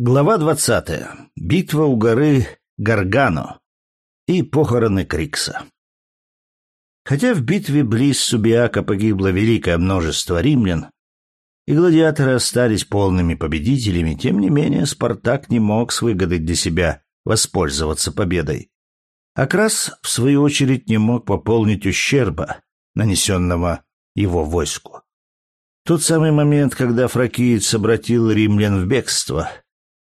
Глава двадцатая. Битва у горы Гаргано и похороны Крикса. Хотя в битве близ Субиака погибло великое множество римлян, и гладиаторы остались полными победителями, тем не менее Спартак не мог с выгодой для себя воспользоваться победой. Акрас, в свою очередь, не мог пополнить ущерба, нанесенного его войску. тот самый момент, когда фракиец обратил римлян в бегство —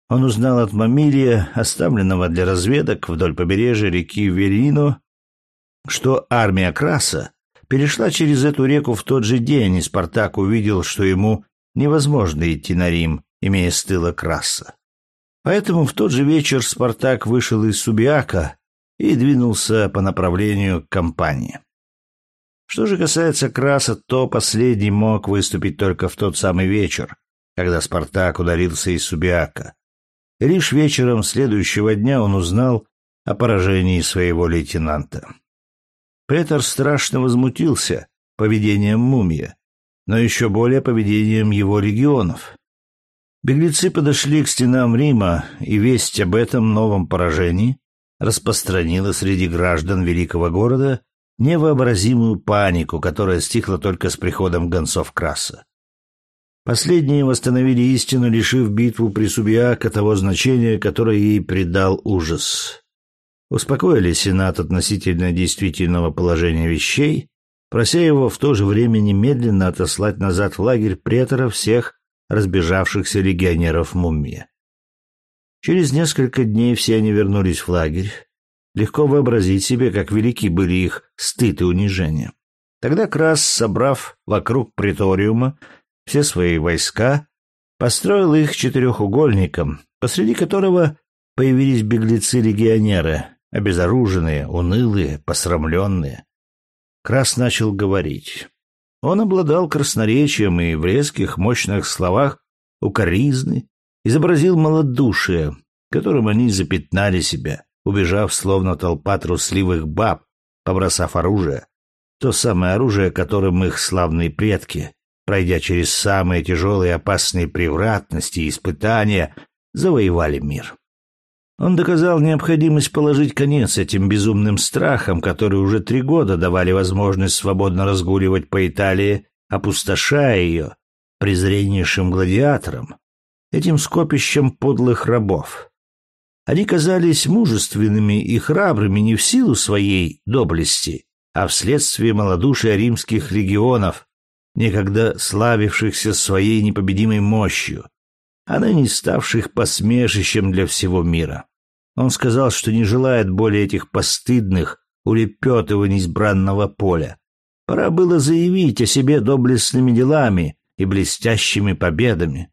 он узнал от Мамилия, оставленного для разведок вдоль побережья реки Верино, что армия Краса перешла через эту реку в тот же день, и Спартак увидел, что ему невозможно идти на Рим, имея с тыла Краса. Поэтому в тот же вечер Спартак вышел из Субиака и двинулся по направлению к компании. Что же касается Краса, то последний мог выступить только в тот самый вечер, когда Спартак ударился из Субиака. Лишь вечером следующего дня он узнал о поражении своего лейтенанта. Петр страшно возмутился поведением мумия, но еще более поведением его регионов. Беглецы подошли к стенам Рима, и весть об этом новом поражении распространила среди граждан великого города невообразимую панику, которая стихла только с приходом гонцов Краса. Последние восстановили истину, лишив битву при Субиака того значения, которое ей придал ужас. Успокоили Сенат относительно действительного положения вещей, прося его в то же время немедленно отослать назад в лагерь претора всех разбежавшихся легионеров мумия. Через несколько дней все они вернулись в лагерь. Легко вообразить себе, как велики были их стыд и унижение. Тогда Крас, собрав вокруг приториума все свои войска, построил их четырехугольником, посреди которого появились беглецы-легионеры, обезоруженные, унылые, посрамленные. Крас начал говорить. Он обладал красноречием и в резких, мощных словах укоризны изобразил малодушие, которым они запятнали себя, убежав словно толпа трусливых баб, побросав оружие, то самое оружие, которым их славные предки пройдя через самые тяжелые и опасные превратности и испытания, завоевали мир. Он доказал необходимость положить конец этим безумным страхам, которые уже три года давали возможность свободно разгуливать по Италии, опустошая ее презреннейшим гладиаторам, этим скопищем подлых рабов. Они казались мужественными и храбрыми не в силу своей доблести, а вследствие малодушия римских легионов, некогда славившихся своей непобедимой мощью, а ныне ставших посмешищем для всего мира. Он сказал, что не желает более этих постыдных улепетываний с бранного поля. Пора было заявить о себе доблестными делами и блестящими победами.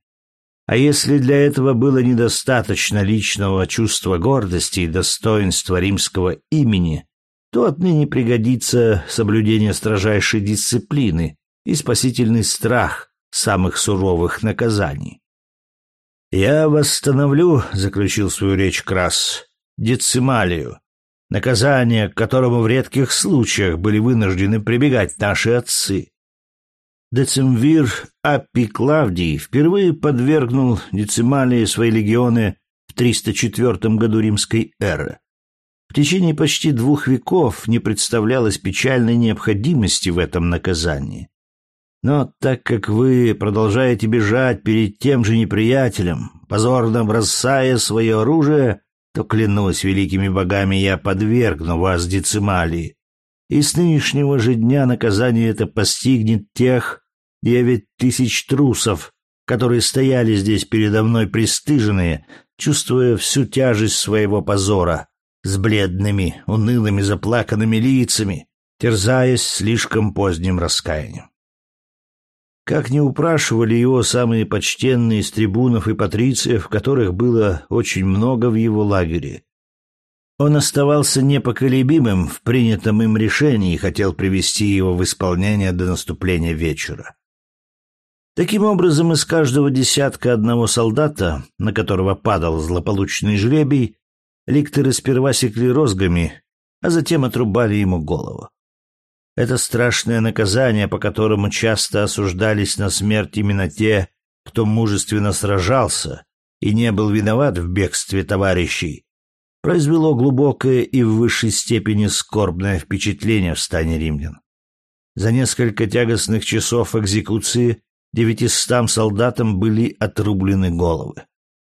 А если для этого было недостаточно личного чувства гордости и достоинства римского имени, то отныне пригодится соблюдение строжайшей дисциплины, и спасительный страх самых суровых наказаний. «Я восстановлю», — заключил свою речь Крас, — «децималию, наказание, к которому в редких случаях были вынуждены прибегать наши отцы». Децимвир Аппи Клавдий впервые подвергнул децималии свои легионы в 304 году римской эры. В течение почти двух веков не представлялось печальной необходимости в этом наказании. Но так как вы продолжаете бежать перед тем же неприятелем, позорно бросая свое оружие, то, клянусь великими богами, я подвергну вас децималии. И с нынешнего же дня наказание это постигнет тех девять тысяч трусов, которые стояли здесь передо мной пристыженные, чувствуя всю тяжесть своего позора, с бледными, унылыми, заплаканными лицами, терзаясь слишком поздним раскаянием. Как не упрашивали его самые почтенные из трибунов и патрициев, которых было очень много в его лагере. Он оставался непоколебимым в принятом им решении и хотел привести его в исполнение до наступления вечера. Таким образом, из каждого десятка одного солдата, на которого падал злополучный жребий, ликторы сперва секли розгами, а затем отрубали ему голову. Это страшное наказание, по которому часто осуждались на смерть именно те, кто мужественно сражался, и не был виноват в бегстве товарищей, произвело глубокое и в высшей степени скорбное впечатление в стане римлян. За несколько тягостных часов экзекуции девятистам солдатам были отрублены головы.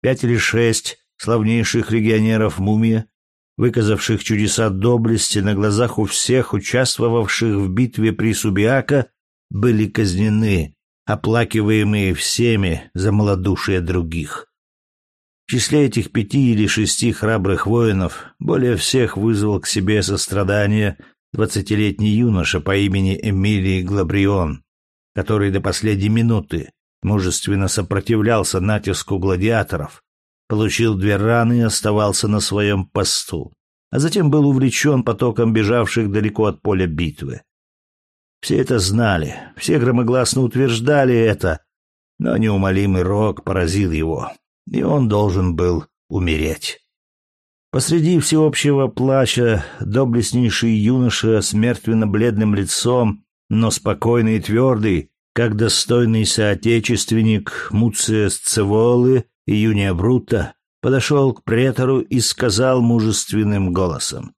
Пять или шесть славнейших легионеров мумия, выказавших чудеса доблести на глазах у всех участвовавших в битве при Субиака, были казнены, оплакиваемые всеми за малодушие других. В числе этих пяти или шести храбрых воинов более всех вызвал к себе сострадание двадцатилетний юноша по имени Эмилий Глабрион, который до последней минуты мужественно сопротивлялся натиску гладиаторов, получил две раны и оставался на своем посту, а затем был увлечен потоком бежавших далеко от поля битвы. Все это знали, все громогласно утверждали это, но неумолимый рок поразил его, и он должен был умереть. Посреди всеобщего плача доблестнейший юноша с мертвенно-бледным лицом, но спокойный и твердый, как достойный соотечественник Муция Сцеволы и Юния Брута, подошел к претору и сказал мужественным голосом.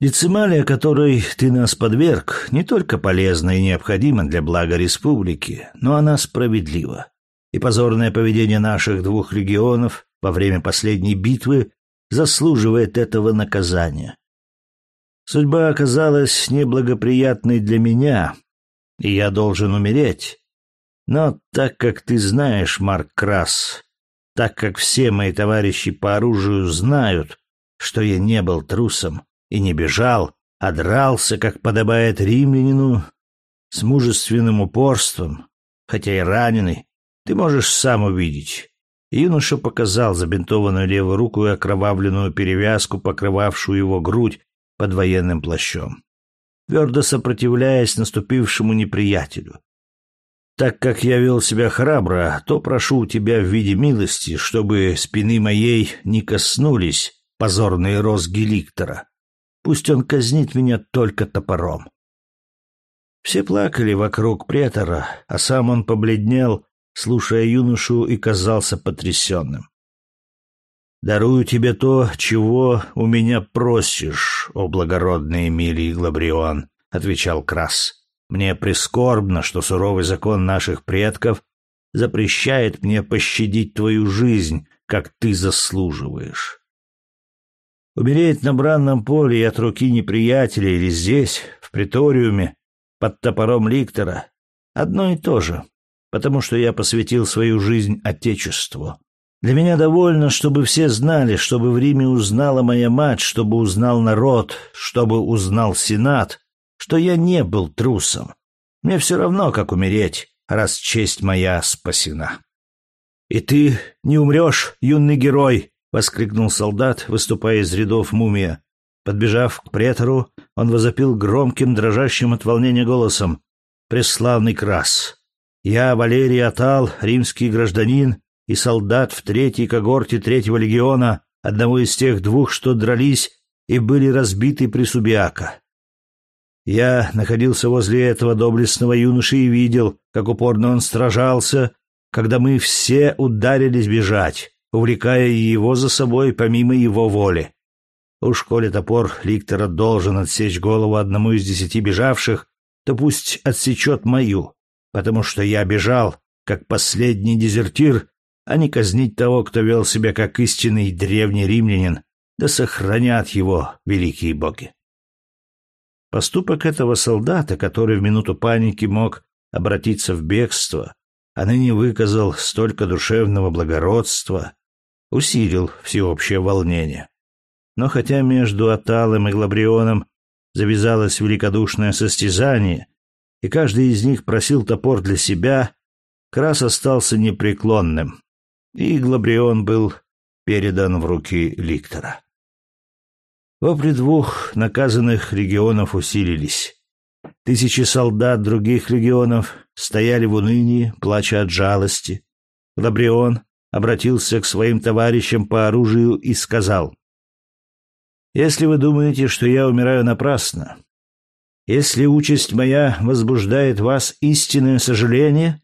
Децималия, которой ты нас подверг, не только полезна и необходима для блага республики, но она справедлива. И позорное поведение наших двух легионов во время последней битвы заслуживает этого наказания. Судьба оказалась неблагоприятной для меня, и я должен умереть. Но так как ты знаешь, Марк Крас, так как все мои товарищи по оружию знают, что я не был трусом, и не бежал, а дрался, как подобает римлянину, с мужественным упорством, хотя и раненый, ты можешь сам увидеть. Юноша показал забинтованную левую руку и окровавленную перевязку, покрывавшую его грудь под военным плащом, твердо сопротивляясь наступившему неприятелю. Так как я вел себя храбро, то прошу у тебя в виде милости, чтобы спины моей не коснулись позорные розги ликтора. Пусть он казнит меня только топором. Все плакали вокруг претора, а сам он побледнел, слушая юношу, и казался потрясенным. «Дарую тебе то, чего у меня просишь, о благородный Эмилий Глабрион», — отвечал Крас. «Мне прискорбно, что суровый закон наших предков запрещает мне пощадить твою жизнь, как ты заслуживаешь. Умереть на бранном поле и от руки неприятеля или здесь, в приториуме, под топором ликтора — одно и то же, потому что я посвятил свою жизнь Отечеству. Для меня довольно, чтобы все знали, чтобы в Риме узнала моя мать, чтобы узнал народ, чтобы узнал Сенат, что я не был трусом. Мне все равно, как умереть, раз честь моя спасена. И ты не умрешь, юный герой, — воскликнул солдат, выступая из рядов мумия. Подбежав к претору, он возопил громким, дрожащим от волнения голосом. «Преславный крас! Я, Валерий Атал, римский гражданин и солдат в третьей когорте третьего легиона, одного из тех двух, что дрались и были разбиты при Субиака. Я находился возле этого доблестного юноши и видел, как упорно он сражался, когда мы все ударились бежать увлекая его за собой помимо его воли. Уж коли топор Ликтора должен отсечь голову одному из десяти бежавших, то пусть отсечет мою, потому что я бежал, как последний дезертир, а не казнить того, кто вел себя как истинный древний римлянин, да сохранят его великие боги. Поступок этого солдата, который в минуту паники мог обратиться в бегство, а ныне выказал столько душевного благородства, усилил всеобщее волнение. Но хотя между Аталом и Глабрионом завязалось великодушное состязание, и каждый из них просил топор для себя, Крас остался непреклонным, и Глабрион был передан в руки Ликтора. Вопли двух наказанных регионов усилились. Тысячи солдат других регионов стояли в унынии, плача от жалости. Глабрион обратился к своим товарищам по оружию и сказал, «Если вы думаете, что я умираю напрасно, если участь моя возбуждает вас истинное сожаление,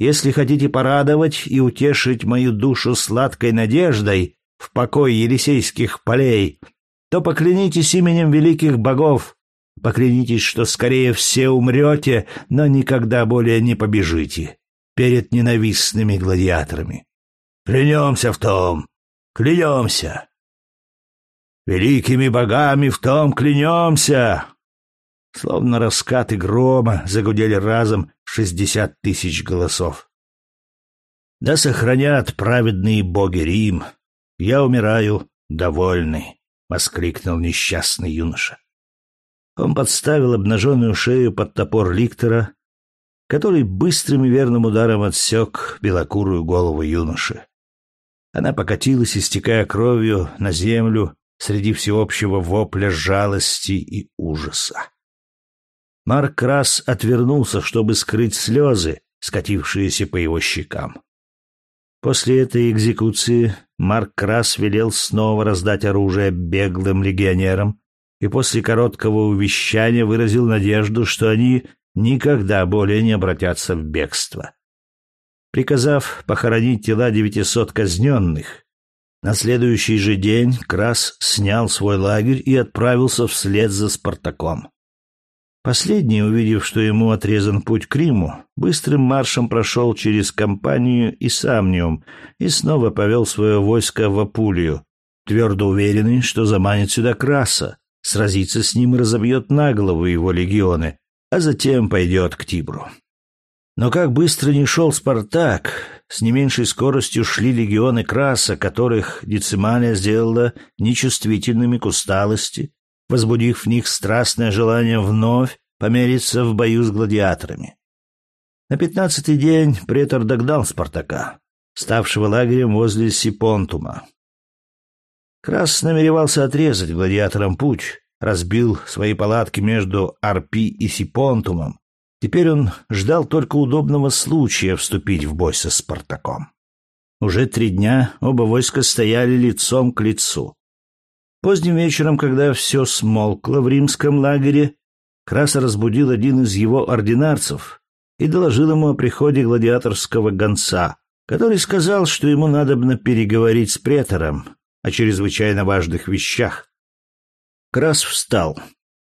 если хотите порадовать и утешить мою душу сладкой надеждой в покой Елисейских полей, то поклянитесь именем великих богов, поклянитесь, что скорее все умрете, но никогда более не побежите перед ненавистными гладиаторами. Клянемся в том, клянемся. Великими богами в том клянемся. Словно раскаты грома загудели разом шестьдесят тысяч голосов. Да сохранят праведные боги Рим. Я умираю довольный, — воскликнул несчастный юноша. Он подставил обнаженную шею под топор ликтора, который быстрым и верным ударом отсек белокурую голову юноши. Она покатилась, истекая кровью, на землю среди всеобщего вопля жалости и ужаса. Марк Крас отвернулся, чтобы скрыть слезы, скатившиеся по его щекам. После этой экзекуции Марк Крас велел снова раздать оружие беглым легионерам и после короткого увещания выразил надежду, что они никогда более не обратятся в бегство. Приказав похоронить тела девятисот казненных, на следующий же день Крас снял свой лагерь и отправился вслед за Спартаком. Последний, увидев, что ему отрезан путь к Риму, быстрым маршем прошел через Кампанию и Самниум и снова повел свое войско в Апулию, твердо уверенный, что заманит сюда Краса, сразится с ним и разобьет на голову его легионы, а затем пойдет к Тибру. Но как быстро не шел Спартак, с не меньшей скоростью шли легионы Краса, которых Децималия сделала нечувствительными к усталости, возбудив в них страстное желание вновь помериться в бою с гладиаторами. На пятнадцатый день претор догнал Спартака, ставшего лагерем возле Сипонтума. Крас намеревался отрезать гладиаторам путь, разбил свои палатки между Арпи и Сипонтумом. Теперь он ждал только удобного случая вступить в бой со Спартаком. Уже три дня оба войска стояли лицом к лицу. Поздним вечером, когда все смолкло в римском лагере, Краса разбудил один из его ординарцев и доложил ему о приходе гладиаторского гонца, который сказал, что ему надобно переговорить с претором о чрезвычайно важных вещах. Крас встал.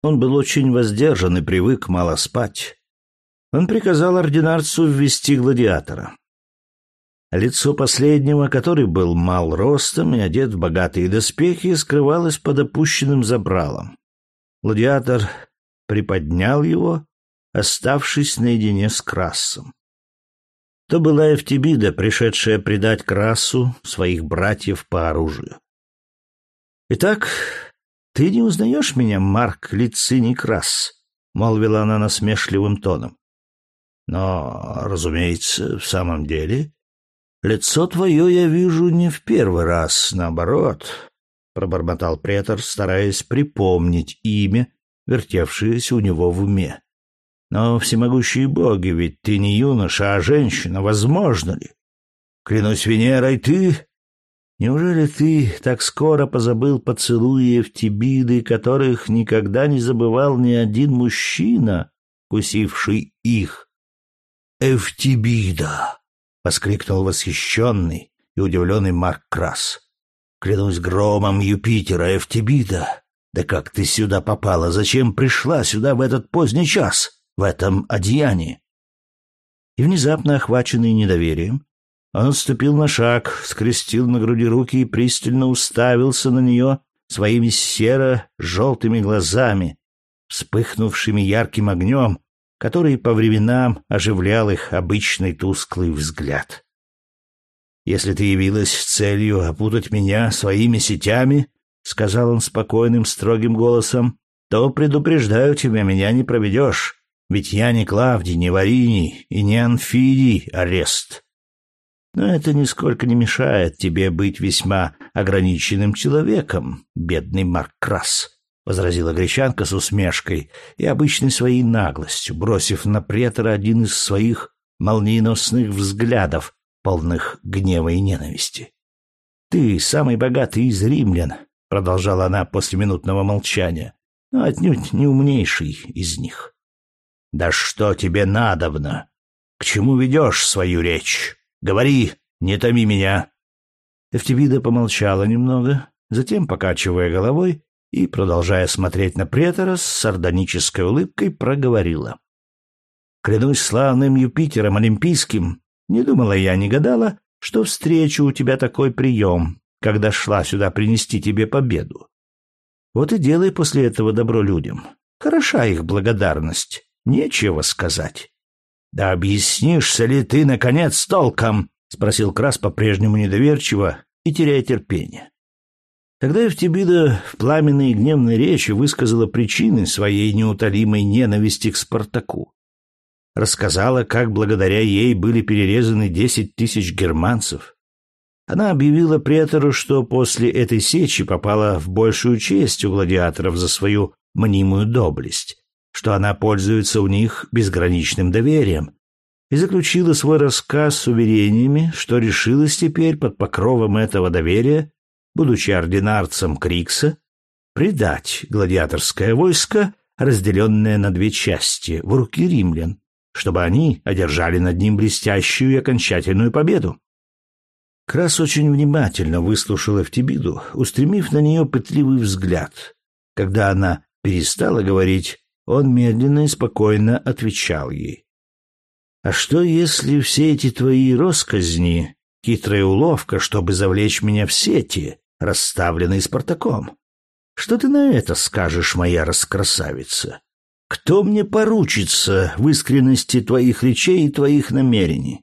Он был очень воздержан и привык мало спать. Он приказал ординарцу ввести гладиатора. Лицо последнего, который был мал ростом и одет в богатые доспехи, скрывалось под опущенным забралом. Гладиатор приподнял его, оставшись наедине с Красом. То была Эфтибида, пришедшая предать Красу своих братьев по оружию. «Итак, ты не узнаешь меня, Марк Лициний Крас?» — молвила она насмешливым тоном. «Но, разумеется, в самом деле Лицо твое я вижу не в первый раз, наоборот, — пробормотал претор, стараясь припомнить имя, вертевшееся у него в уме. Но всемогущие боги, ведь ты не юноша, а женщина, возможно ли? Клянусь Венерой, ты... Неужели ты так скоро позабыл поцелуи Эвтибиды, которых никогда не забывал ни один мужчина, кусивший их? Эвтибида! Воскликнул восхищенный и удивленный Марк Крас. «Клянусь громом Юпитера, Эфтибида! Да как ты сюда попала? Зачем пришла сюда в этот поздний час, в этом одеянии?» И внезапно, охваченный недоверием, он отступил на шаг, скрестил на груди руки и пристально уставился на нее своими серо-желтыми глазами, вспыхнувшими ярким огнем, который по временам оживлял их обычный тусклый взгляд. «Если ты явилась с целью опутать меня своими сетями, — сказал он спокойным, строгим голосом, — то, предупреждаю тебя, меня не проведешь, ведь я не Клавдий, не Вариний и не Анфидий арест. Но это нисколько не мешает тебе быть весьма ограниченным человеком, бедный Марк Крас возразила гречанка с усмешкой и обычной своей наглостью, бросив на претора один из своих молниеносных взглядов, полных гнева и ненависти. «Ты самый богатый из римлян», — продолжала она после минутного молчания, «но отнюдь не умнейший из них». «Да что тебе надобно?» К чему ведешь свою речь? Говори, не томи меня. Эфтибида помолчала немного, затем, покачивая головой и, продолжая смотреть на претора, с сардонической улыбкой проговорила. «Клянусь славным Юпитером Олимпийским, не думала я, не гадала, что встречу у тебя такой прием, когда шла сюда принести тебе победу. Вот и делай после этого добро людям. Хороша их благодарность, нечего сказать». «Да объяснишься ли ты, наконец, толком?» — спросил Крас по-прежнему недоверчиво и теряя терпение. Тогда Евтибида в пламенной и гневной речи высказала причины своей неутолимой ненависти к Спартаку. Рассказала, как благодаря ей были перерезаны десять тысяч германцев. Она объявила претору, что после этой сечи попала в большую честь у гладиаторов за свою мнимую доблесть, что она пользуется у них безграничным доверием, и заключила свой рассказ с уверениями, что решилась теперь под покровом этого доверия будучи ординарцем Крикса, предать гладиаторское войско, разделенное на две части, в руки римлян, чтобы они одержали над ним блестящую и окончательную победу. Крас очень внимательно выслушал Эфтибиду, устремив на нее пытливый взгляд. Когда она перестала говорить, он медленно и спокойно отвечал ей. «А что, если все эти твои росказни — хитрая уловка, чтобы завлечь меня в сети, расставленный Спартаком. Что ты на это скажешь, моя раскрасавица? Кто мне поручится в искренности твоих речей и твоих намерений?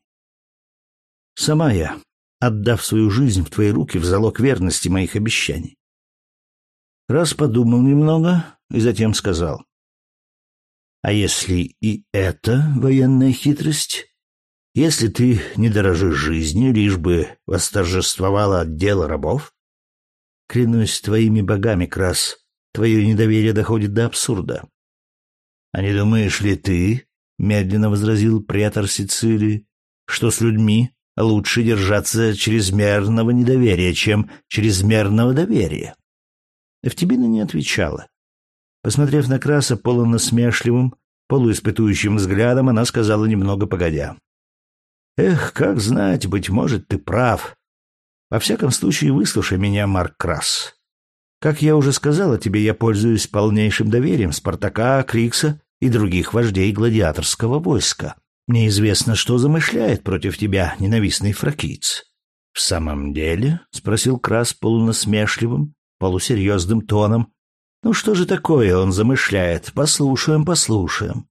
Сама я, отдав свою жизнь в твои руки в залог верности моих обещаний. Раз подумал немного и затем сказал. А если и это военная хитрость? Если ты не дорожишь жизнью, лишь бы восторжествовало отдел рабов? Клянусь твоими богами, Крас, твое недоверие доходит до абсурда. — А не думаешь ли ты, — медленно возразил претор Сицилии, — что с людьми лучше держаться чрезмерного недоверия, чем чрезмерного доверия? Эвтибина не отвечала. Посмотрев на Краса полунасмешливым, полуиспытующим взглядом, она сказала немного погодя. «Эх, как знать, быть может, ты прав. Во всяком случае, выслушай меня, Марк Крас. Как я уже сказала тебе, я пользуюсь полнейшим доверием Спартака, Крикса и других вождей гладиаторского войска. Мне известно, что замышляет против тебя ненавистный фракиец. — В самом деле? — спросил Крас полунасмешливым, полусерьезным тоном. — Ну что же такое он замышляет? Послушаем, послушаем.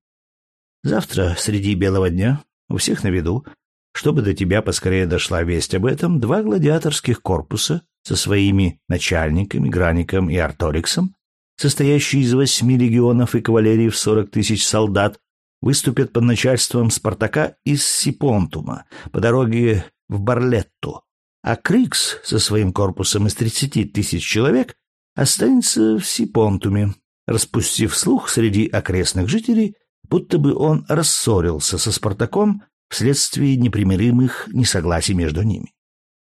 Завтра, среди белого дня, у всех на виду, чтобы до тебя поскорее дошла весть об этом, два гладиаторских корпуса со своими начальниками, Граником и Арториксом, состоящие из восьми легионов и кавалерии в сорок тысяч солдат, выступят под начальством Спартака из Сипонтума по дороге в Барлетту, а Крикс со своим корпусом из тридцати тысяч человек останется в Сипонтуме, распустив слух среди окрестных жителей, будто бы он рассорился со Спартаком вследствие непримиримых несогласий между ними.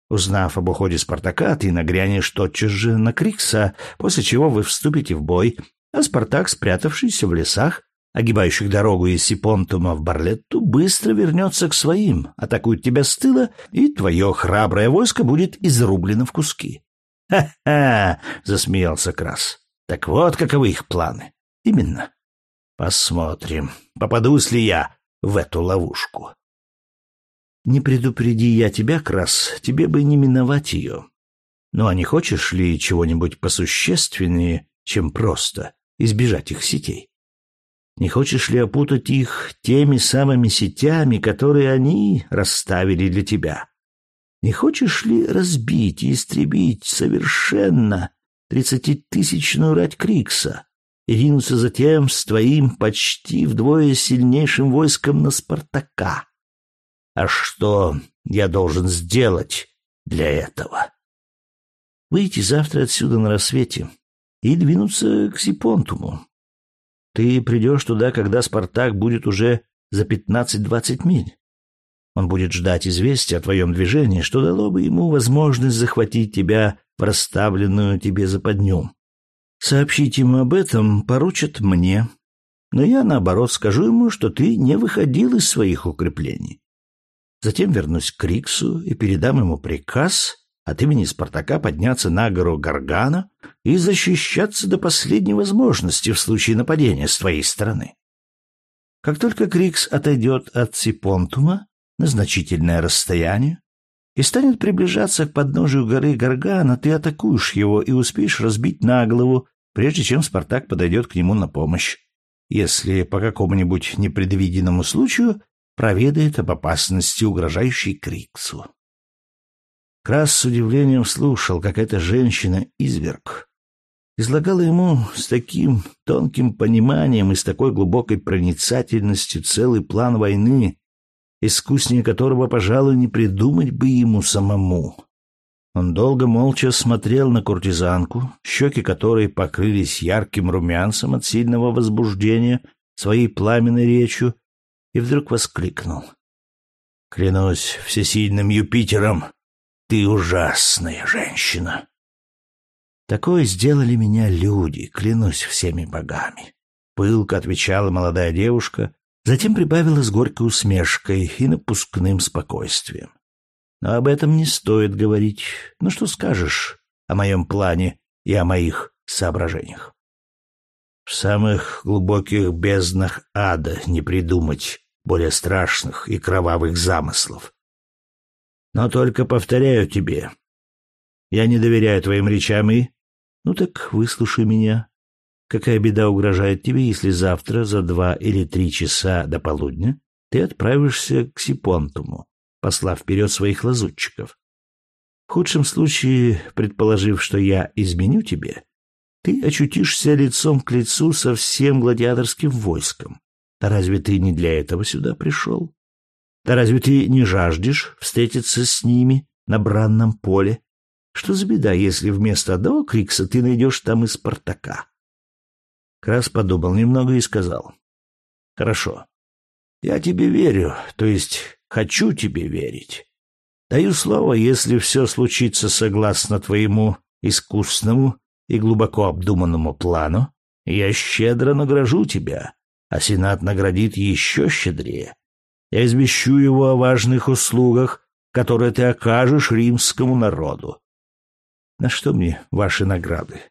Узнав об уходе Спартака, ты нагрянешь тотчас же на Крикса, после чего вы вступите в бой, а Спартак, спрятавшийся в лесах, огибающих дорогу из Сипонтума в Барлетту, быстро вернется к своим, атакует тебя с тыла, и твое храброе войско будет изрублено в куски. «Ха-ха!» — засмеялся Крас. «Так вот каковы их планы. Именно. Посмотрим, попадусь ли я в эту ловушку». Не предупреди я тебя, Крас, тебе бы не миновать ее. Ну а не хочешь ли чего-нибудь посущественнее, чем просто избежать их сетей? Не хочешь ли опутать их теми самыми сетями, которые они расставили для тебя? Не хочешь ли разбить и истребить совершенно тридцатитысячную рать Крикса и ринуться затем с твоим почти вдвое сильнейшим войском на Спартака? А что я должен сделать для этого? Выйти завтра отсюда на рассвете и двинуться к Сипонтуму. Ты придешь туда, когда Спартак будет уже за пятнадцать-двадцать миль. Он будет ждать известия о твоем движении, что дало бы ему возможность захватить тебя в расставленную тебе западню. Сообщить ему об этом поручат мне. но я, наоборот, скажу ему, что ты не выходил из своих укреплений. Затем вернусь к Риксу и передам ему приказ от имени Спартака подняться на гору Гаргана и защищаться до последней возможности в случае нападения с твоей стороны. Как только Крикс отойдет от Сипонтума на значительное расстояние и станет приближаться к подножию горы Гаргана, ты атакуешь его и успеешь разбить на голову, прежде чем Спартак подойдет к нему на помощь если по какому-нибудь непредвиденному случаю проведает об опасности, угрожающей Криксу. Крас с удивлением слушал, как эта женщина-изверг излагала ему с таким тонким пониманием и с такой глубокой проницательностью целый план войны, искуснее которого, пожалуй, не придумать бы ему самому. Он долго молча смотрел на куртизанку, щеки которой покрылись ярким румянцем от сильного возбуждения своей пламенной речью, и вдруг воскликнул. «Клянусь всесильным Юпитером, ты ужасная женщина!» «Такое сделали меня люди, клянусь всеми богами!» Пылко отвечала молодая девушка, затем прибавила с горькой усмешкой и напускным спокойствием. Но об этом не стоит говорить. Ну что скажешь о моем плане и о моих соображениях? В самых глубоких безднах ада не придумать более страшных и кровавых замыслов. Но только повторяю тебе, я не доверяю твоим речам и... Ну так выслушай меня. Какая беда угрожает тебе, если завтра за два или три часа до полудня ты отправишься к Сипонтуму, послав вперед своих лазутчиков. В худшем случае, предположив, что я изменю тебе, ты очутишься лицом к лицу со всем гладиаторским войском. Да разве ты не для этого сюда пришел? Да разве ты не жаждешь встретиться с ними на бранном поле? Что за беда, если вместо одного Крикса ты найдешь там и Спартака? Крас подумал немного и сказал. Хорошо. Я тебе верю, то есть Хочу тебе верить. Даю слово, если все случится согласно твоему искусному и глубоко обдуманному плану, я щедро награжу тебя, а Сенат наградит еще щедрее. Я извещу его о важных услугах, которые ты окажешь римскому народу. На что мне ваши награды?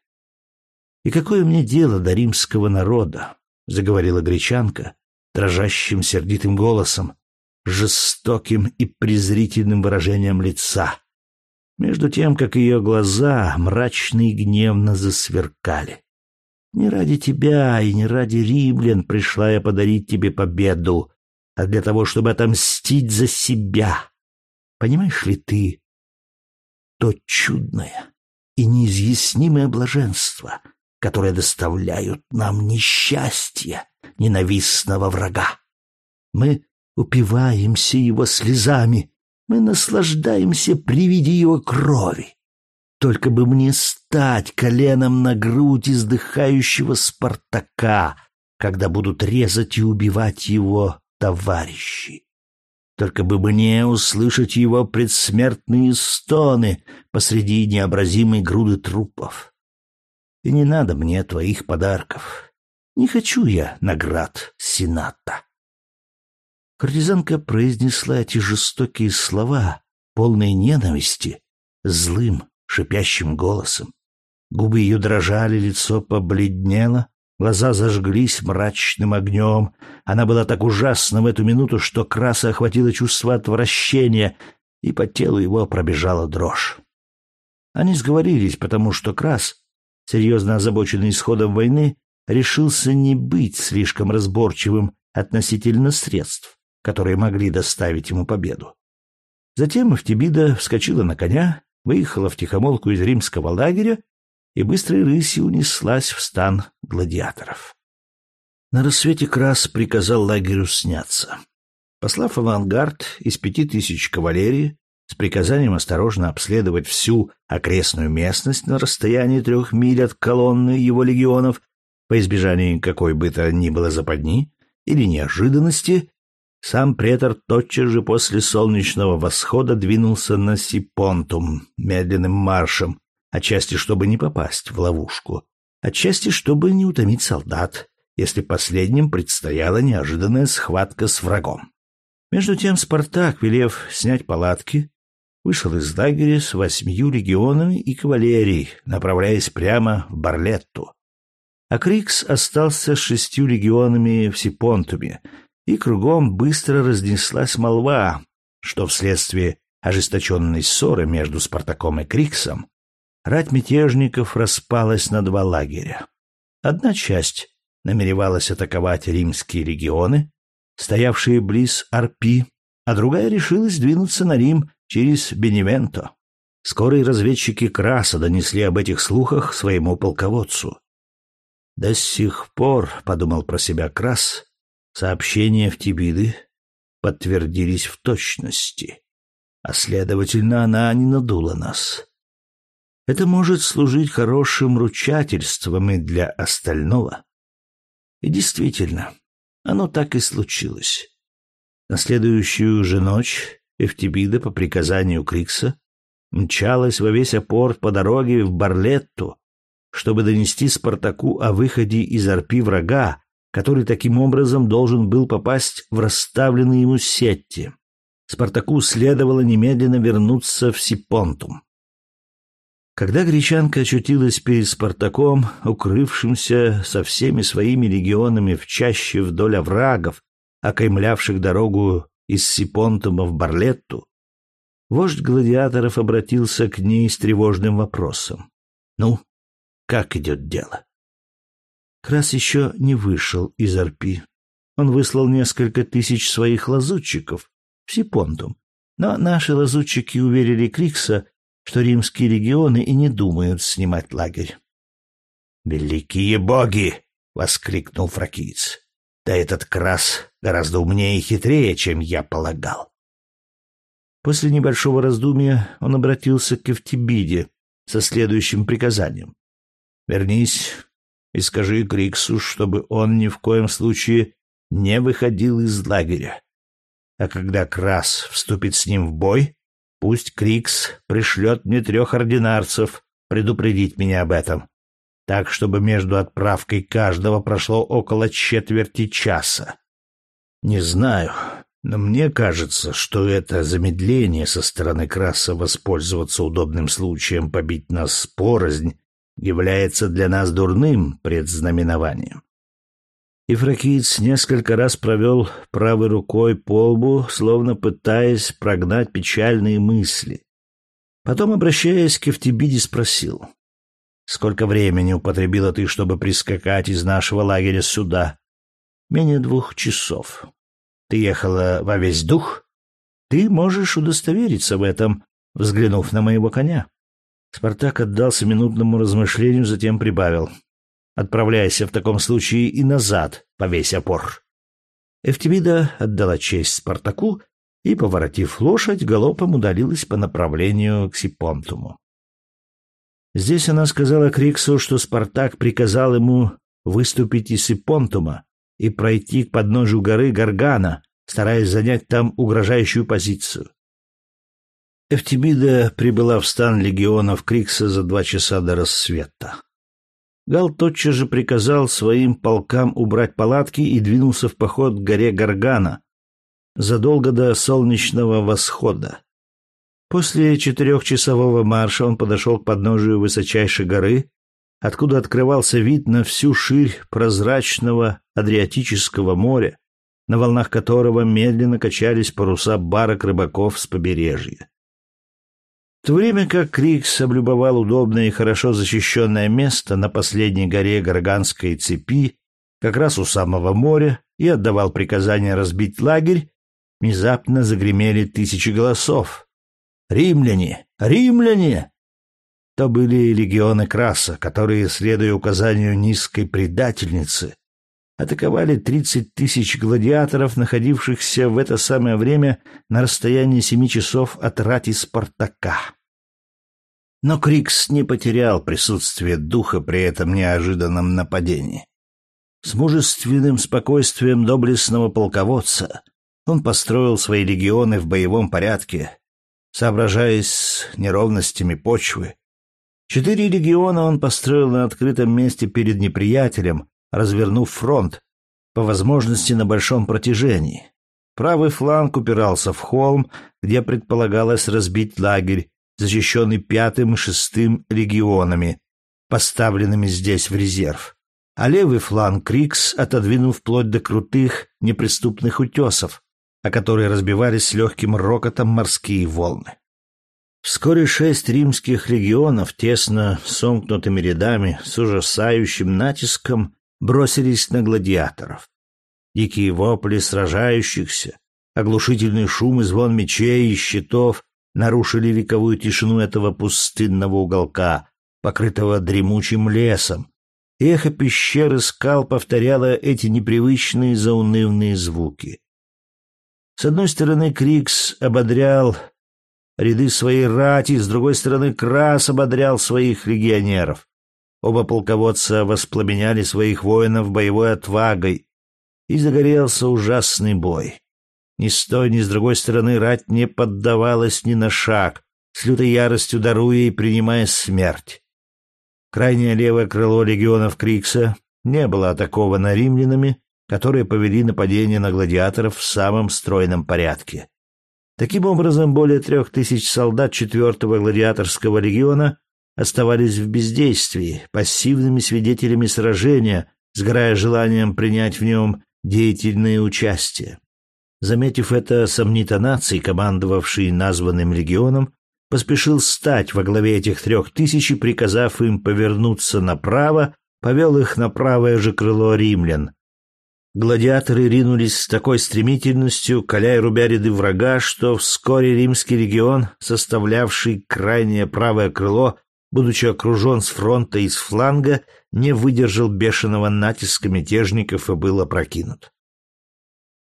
И какое мне дело до римского народа? заговорила гречанка дрожащим сердитым голосом, жестоким и презрительным выражением лица, между тем, как ее глаза мрачно и гневно засверкали. «Не ради тебя и не ради римлян пришла я подарить тебе победу, а для того, чтобы отомстить за себя. Понимаешь ли ты то чудное и неизъяснимое блаженство, которое доставляют нам несчастье ненавистного врага? Мы упиваемся его слезами, мы наслаждаемся при виде его крови. Только бы мне стать коленом на грудь издыхающего Спартака, когда будут резать и убивать его товарищи. Только бы мне услышать его предсмертные стоны посреди необразимой груды трупов. И не надо мне твоих подарков. Не хочу я наград Сената. Куртизанка произнесла эти жестокие слова, полные ненависти, злым, шипящим голосом. Губы ее дрожали, лицо побледнело, глаза зажглись мрачным огнем. Она была так ужасна в эту минуту, что Краса охватило чувство отвращения, и по телу его пробежала дрожь. Они сговорились, потому что Крас, серьезно озабоченный исходом войны, решился не быть слишком разборчивым относительно средств которые могли доставить ему победу. Затем Эфтибида вскочила на коня, выехала в тихомолку из римского лагеря и быстрой рысью унеслась в стан гладиаторов. На рассвете Крас приказал лагерю сняться. Послав авангард из пяти тысяч кавалерии с приказанием осторожно обследовать всю окрестную местность на расстоянии трех миль от колонны его легионов по избежанию какой бы то ни было западни или неожиданности, сам претор тотчас же после солнечного восхода двинулся на Сипонтум медленным маршем, отчасти чтобы не попасть в ловушку, отчасти чтобы не утомить солдат если последним предстояла неожиданная схватка с врагом. Между тем Спартак, велев снять палатки, вышел из лагеря с восьмью легионами и кавалерией, направляясь прямо в Барлетту. А Крикс остался с шестью легионами в Сипонтуме, и кругом быстро разнеслась молва, что вследствие ожесточенной ссоры между Спартаком и Криксом рать мятежников распалась на два лагеря. Одна часть намеревалась атаковать римские регионы, стоявшие близ Арпи, а другая решилась двинуться на Рим через Беневенто. Скорые разведчики Краса донесли об этих слухах своему полководцу. До сих пор, — подумал про себя Крас, — сообщения в Тибиды подтвердились в точности, а, следовательно, она не надула нас. Это может служить хорошим ручательством и для остального. И действительно, оно так и случилось. На следующую же ночь Эфтибида по приказанию Крикса мчалась во весь опорт по дороге в Барлетту, чтобы донести Спартаку о выходе из арпи врага, который таким образом должен был попасть в расставленные ему сети. Спартаку следовало немедленно вернуться в Сипонтум. Когда гречанка очутилась перед Спартаком, укрывшимся со всеми своими легионами в чаще вдоль оврагов, окаймлявших дорогу из Сипонтума в Барлетту, вождь гладиаторов обратился к ней с тревожным вопросом. «Ну, как идет дело?» Крас еще не вышел из Арпи. Он выслал несколько тысяч своих лазутчиков в Сипонтум, но наши лазутчики уверили Крикса, что римские регионы и не думают снимать лагерь. «Великие боги!» — воскликнул фракиец. «Да этот крас гораздо умнее и хитрее, чем я полагал». После небольшого раздумья он обратился к Эвтибиде со следующим приказанием. «Вернись и скажи Криксу, чтобы он ни в коем случае не выходил из лагеря. А когда Крас вступит с ним в бой, Пусть Крикс пришлет мне трех ординарцев предупредить меня об этом, так, чтобы между отправкой каждого прошло около четверти часа. Не знаю, но мне кажется, что это замедление со стороны Краса воспользоваться удобным случаем побить нас порознь является для нас дурным предзнаменованием. И фракиец несколько раз провел правой рукой по лбу, словно пытаясь прогнать печальные мысли. Потом, обращаясь к Эфтибиде, спросил. «Сколько времени употребила ты, чтобы прискакать из нашего лагеря сюда?» «Менее двух часов. Ты ехала во весь дух?» «Ты можешь удостовериться в этом, взглянув на моего коня». Спартак отдался минутному размышлению, затем прибавил. Отправляйся в таком случае и назад, повесь опор. Эфтибида отдала честь Спартаку и, поворотив лошадь, галопом удалилась по направлению к Сипонтуму. Здесь она сказала Криксу, что Спартак приказал ему выступить из Сипонтума и пройти к подножию горы Гаргана, стараясь занять там угрожающую позицию. Эфтибида прибыла в стан легионов Крикса за два часа до рассвета. Гал тотчас же приказал своим полкам убрать палатки и двинулся в поход к горе Гаргана задолго до солнечного восхода. После четырехчасового марша он подошел к подножию высочайшей горы, откуда открывался вид на всю ширь прозрачного Адриатического моря, на волнах которого медленно качались паруса барок рыбаков с побережья. В то время как Крикс облюбовал удобное и хорошо защищенное место на последней горе Гарганской цепи, как раз у самого моря, и отдавал приказание разбить лагерь, внезапно загремели тысячи голосов. «Римляне! Римляне!» То были легионы Краса, которые, следуя указанию низкой предательницы, атаковали тридцать тысяч гладиаторов, находившихся в это самое время на расстоянии семи часов от рати Спартака. Но Крикс не потерял присутствие духа при этом неожиданном нападении. С мужественным спокойствием доблестного полководца он построил свои легионы в боевом порядке, соображаясь с неровностями почвы. Четыре легиона он построил на открытом месте перед неприятелем, развернув фронт, по возможности на большом протяжении. Правый фланг упирался в холм, где предполагалось разбить лагерь, защищенный пятым и шестым регионами, поставленными здесь в резерв. А левый фланг Крикс отодвинул вплоть до крутых, неприступных утесов, о которые разбивались с легким рокотом морские волны. Вскоре шесть римских легионов, тесно сомкнутыми рядами, с ужасающим натиском, бросились на гладиаторов. Дикие вопли сражающихся, оглушительный шум и звон мечей и щитов нарушили вековую тишину этого пустынного уголка, покрытого дремучим лесом. Эхо пещеры скал повторяло эти непривычные заунывные звуки. С одной стороны, Крикс ободрял ряды своей рати, с другой стороны, Крас ободрял своих легионеров. Оба полководца воспламеняли своих воинов боевой отвагой, и загорелся ужасный бой. Ни с той, ни с другой стороны рать не поддавалась ни на шаг, с лютой яростью даруя и принимая смерть. Крайнее левое крыло легионов Крикса не было атаковано римлянами, которые повели нападение на гладиаторов в самом стройном порядке. Таким образом, более трех тысяч солдат четвертого гладиаторского легиона оставались в бездействии, пассивными свидетелями сражения, сгорая желанием принять в нем деятельное участие. Заметив это, сомнитонаций, командовавший названным легионом, поспешил стать во главе этих трех тысяч и, приказав им повернуться направо, повел их на правое же крыло римлян, Гладиаторы ринулись с такой стремительностью, коля и рубя ряды врага, что вскоре римский регион, составлявший крайнее правое крыло, будучи окружен с фронта и с фланга, не выдержал бешеного натиска мятежников и был опрокинут.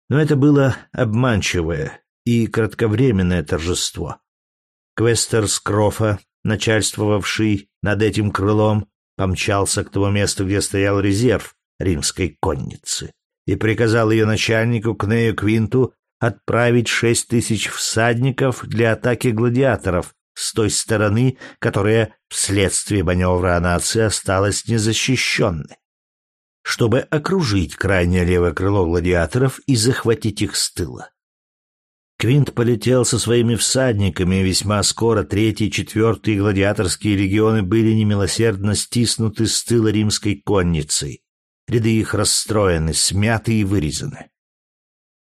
Но это было обманчивое и кратковременное торжество. Квестер Скрофа, начальствовавший над этим крылом, помчался к тому месту, где стоял резерв римской конницы и приказал ее начальнику Кнею Квинту отправить шесть тысяч всадников для атаки гладиаторов с той стороны, которая вследствие маневра нации осталась незащищенной, чтобы окружить крайнее левое крыло гладиаторов и захватить их с тыла. Квинт полетел со своими всадниками, и весьма скоро третий и четвертый гладиаторские легионы были немилосердно стиснуты с тыла римской конницей, Ряды их расстроены, смяты и вырезаны.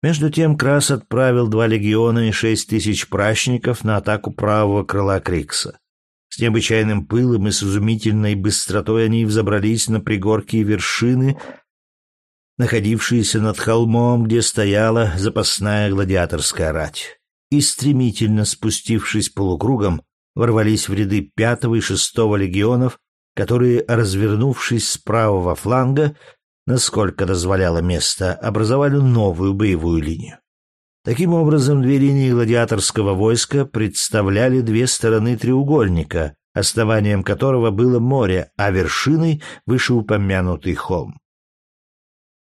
Между тем Крас отправил два легиона и шесть тысяч прачников на атаку правого крыла Крикса. С необычайным пылом и с изумительной быстротой они взобрались на пригорки и вершины, находившиеся над холмом, где стояла запасная гладиаторская рать, и, стремительно спустившись полукругом, ворвались в ряды пятого и шестого легионов которые, развернувшись с правого фланга, насколько дозволяло место, образовали новую боевую линию. Таким образом, две линии гладиаторского войска представляли две стороны треугольника, основанием которого было море, а вершиной — вышеупомянутый холм.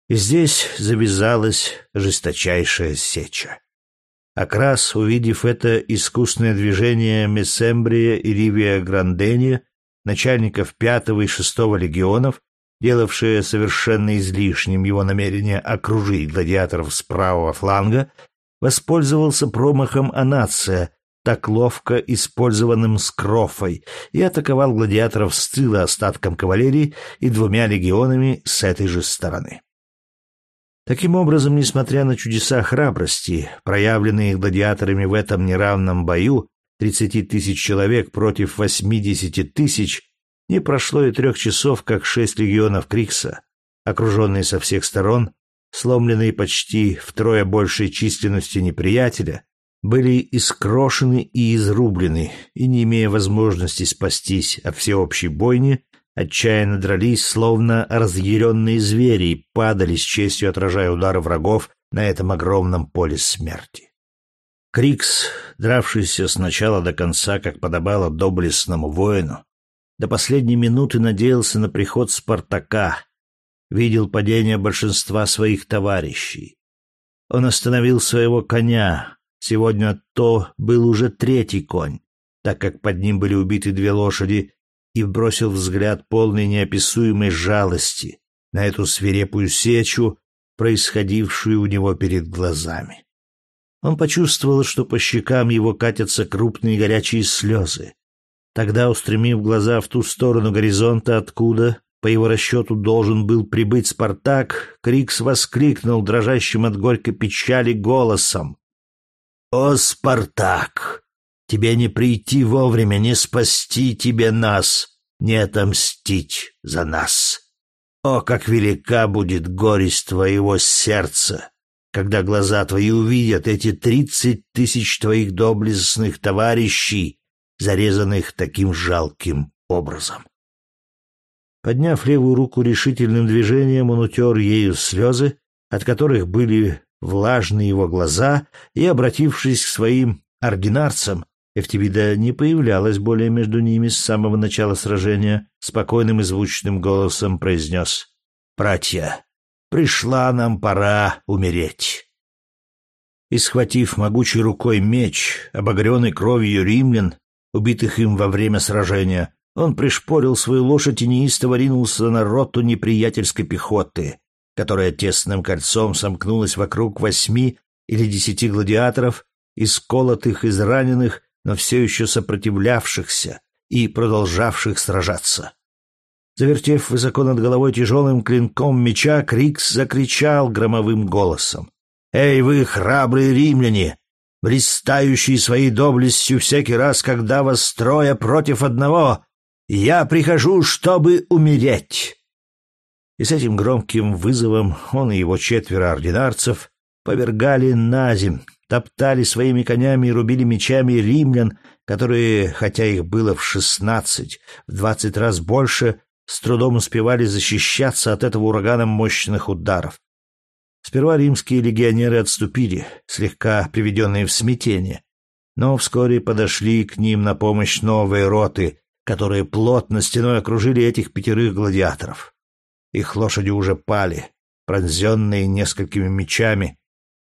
И здесь завязалась жесточайшая сеча. Акрас, увидев это искусное движение Мессембрия и Ривия Грандения, начальников пятого и шестого легионов, делавшие совершенно излишним его намерение окружить гладиаторов с правого фланга, воспользовался промахом Анация, так ловко использованным скрофой, и атаковал гладиаторов с тыла остатком кавалерии и двумя легионами с этой же стороны. Таким образом, несмотря на чудеса храбрости, проявленные гладиаторами в этом неравном бою, 30 тысяч человек против 80 тысяч, не прошло и трех часов, как шесть легионов Крикса, окруженные со всех сторон, сломленные почти втрое большей численности неприятеля, были искрошены и изрублены, и, не имея возможности спастись от всеобщей бойни, отчаянно дрались, словно разъяренные звери, и падали с честью, отражая удары врагов на этом огромном поле смерти. Крикс, дравшийся с начала до конца, как подобало доблестному воину, до последней минуты надеялся на приход Спартака, видел падение большинства своих товарищей. Он остановил своего коня. Сегодня то был уже третий конь, так как под ним были убиты две лошади, и бросил взгляд полный неописуемой жалости на эту свирепую сечу, происходившую у него перед глазами. Он почувствовал, что по щекам его катятся крупные горячие слезы. Тогда, устремив глаза в ту сторону горизонта, откуда, по его расчету, должен был прибыть Спартак, Крикс воскликнул дрожащим от горькой печали голосом. «О, Спартак! Тебе не прийти вовремя, не спасти тебе нас, не отомстить за нас! О, как велика будет горесть твоего сердца, когда глаза твои увидят эти тридцать тысяч твоих доблестных товарищей, зарезанных таким жалким образом. Подняв левую руку решительным движением, он утер ею слезы, от которых были влажны его глаза, и, обратившись к своим ординарцам, Эфтибида не появлялась более между ними с самого начала сражения, спокойным и звучным голосом произнес «Братья, пришла нам пора умереть». И, схватив могучей рукой меч, обогренный кровью римлян, убитых им во время сражения, он пришпорил свою лошадь и неистово ринулся на роту неприятельской пехоты, которая тесным кольцом сомкнулась вокруг восьми или десяти гладиаторов, исколотых, израненных, но все еще сопротивлявшихся и продолжавших сражаться. Завертев высоко над головой тяжелым клинком меча, Крикс закричал громовым голосом. «Эй вы, храбрые римляне! блистающие своей доблестью всякий раз, когда вас строя против одного. Я прихожу, чтобы умереть. И с этим громким вызовом он и его четверо ординарцев повергали на земь, топтали своими конями и рубили мечами римлян, которые, хотя их было в шестнадцать, в двадцать раз больше, с трудом успевали защищаться от этого урагана мощных ударов. Сперва римские легионеры отступили, слегка приведенные в смятение, но вскоре подошли к ним на помощь новые роты, которые плотно стеной окружили этих пятерых гладиаторов. Их лошади уже пали, пронзенные несколькими мечами,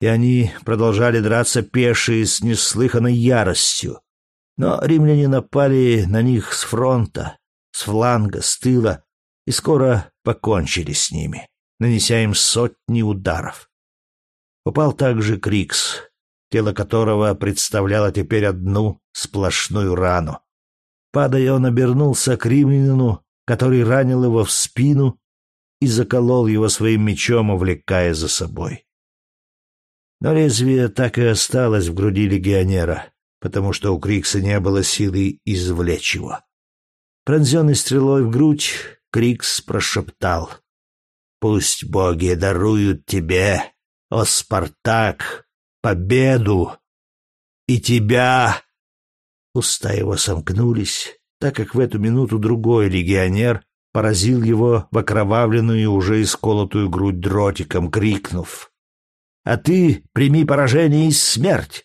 и они продолжали драться пешие с неслыханной яростью. Но римляне напали на них с фронта, с фланга, с тыла, и скоро покончили с ними нанеся им сотни ударов. Упал также Крикс, тело которого представляло теперь одну сплошную рану. Падая, он обернулся к римлянину, который ранил его в спину и заколол его своим мечом, увлекая за собой. Но лезвие так и осталось в груди легионера, потому что у Крикса не было силы извлечь его. Пронзенный стрелой в грудь, Крикс прошептал — Пусть боги даруют тебе, о Спартак, победу и тебя. Уста его сомкнулись, так как в эту минуту другой легионер поразил его в окровавленную и уже исколотую грудь дротиком, крикнув «А ты прими поражение и смерть!»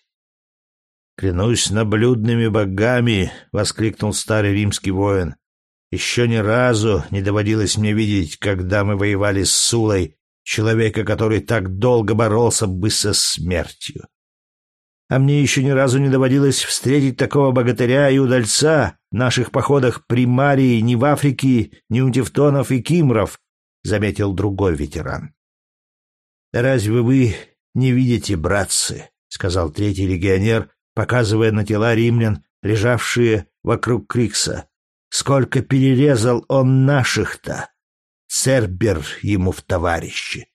«Клянусь наблюдными богами!» — воскликнул старый римский воин. Еще ни разу не доводилось мне видеть, когда мы воевали с Сулой, человека, который так долго боролся бы со смертью. А мне еще ни разу не доводилось встретить такого богатыря и удальца в наших походах при Марии ни в Африке, ни у Тевтонов и Кимров, — заметил другой ветеран. — Разве вы не видите, братцы, — сказал третий легионер, показывая на тела римлян, лежавшие вокруг Крикса, Сколько перерезал он наших-то! Цербер ему в товарищи.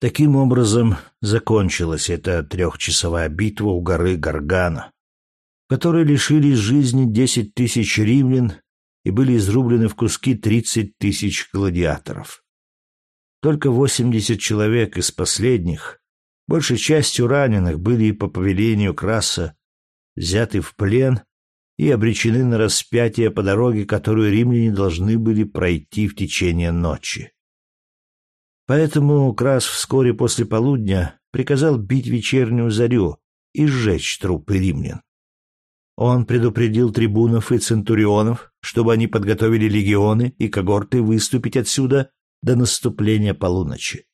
Таким образом закончилась эта трехчасовая битва у горы Гаргана, которой лишились жизни десять тысяч римлян и были изрублены в куски тридцать тысяч гладиаторов. Только восемьдесят человек из последних, большей частью раненых, были по повелению Краса взяты в плен и обречены на распятие по дороге, которую римляне должны были пройти в течение ночи. Поэтому Крас вскоре после полудня приказал бить вечернюю зарю и сжечь трупы римлян. Он предупредил трибунов и центурионов, чтобы они подготовили легионы и когорты выступить отсюда до наступления полуночи.